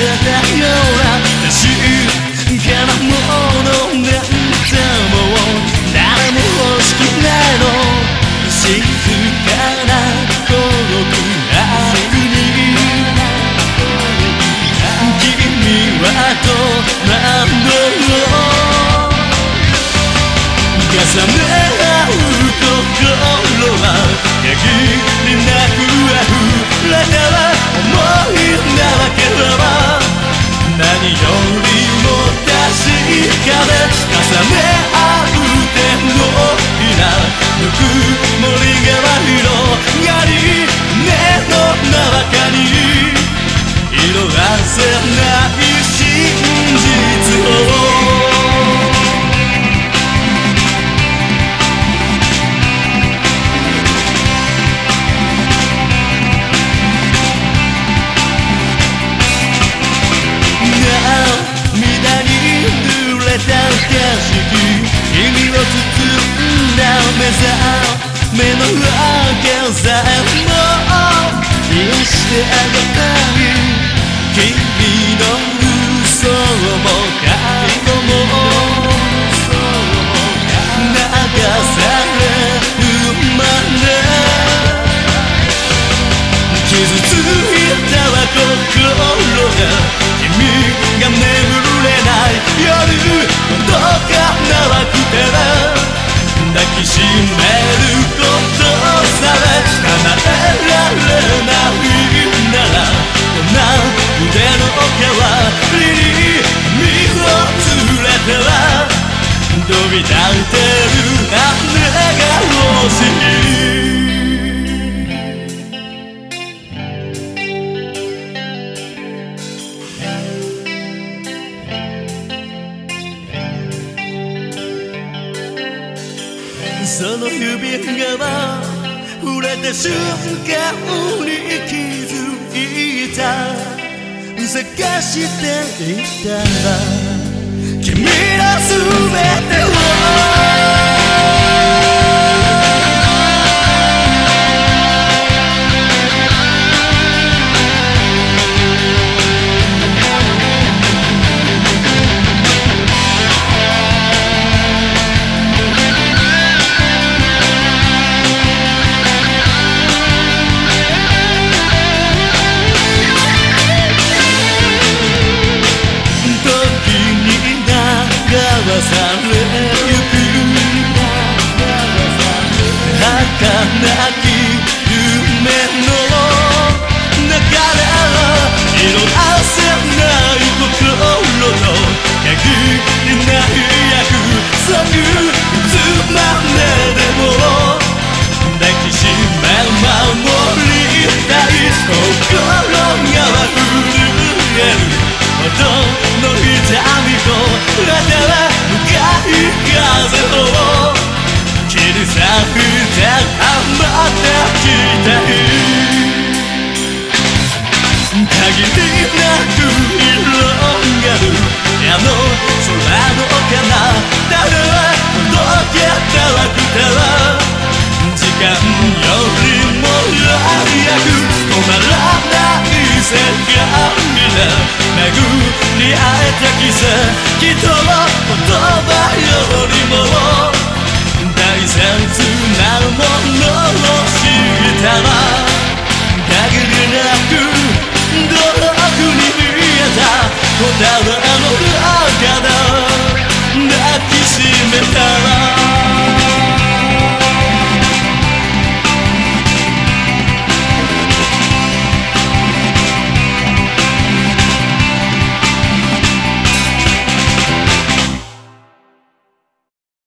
ような確かなものなんてもう誰も欲しくないの。静かな孤独悪に君はどうなの重ね合う心包んだ目覚めのわさえも癒してあげたい君の嘘も過去も流されるまで傷ついたわ心が君が眠れない夜どかなくて抱び立ってる羽が欲しいその指が触れた瞬間に気づいた。探していたら君らすべてをされで巡り合えた奇跡。との言葉よりも大切なものを知ったら限りなく努力に見えた。答え